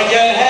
وجلها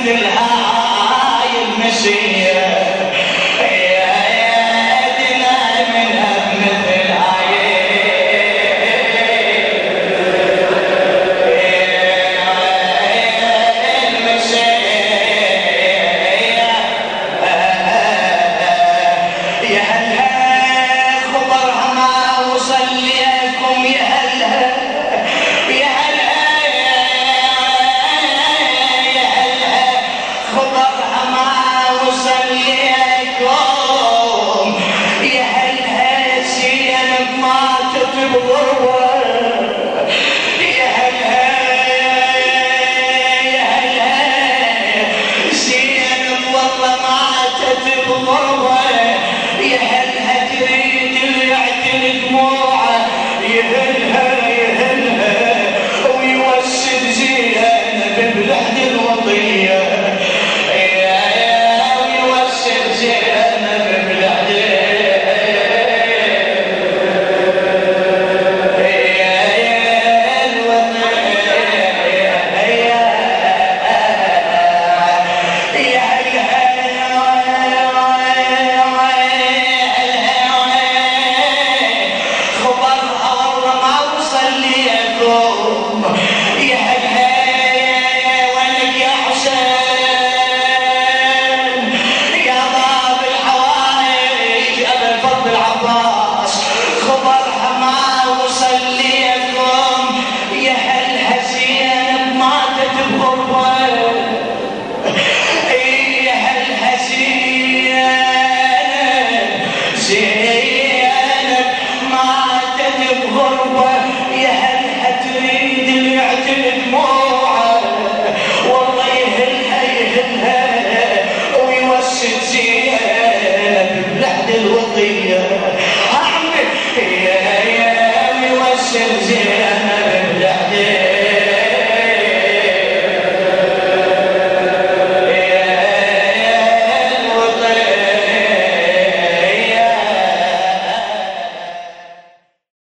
مثل هاي هاي يا هلا يهلها يهلها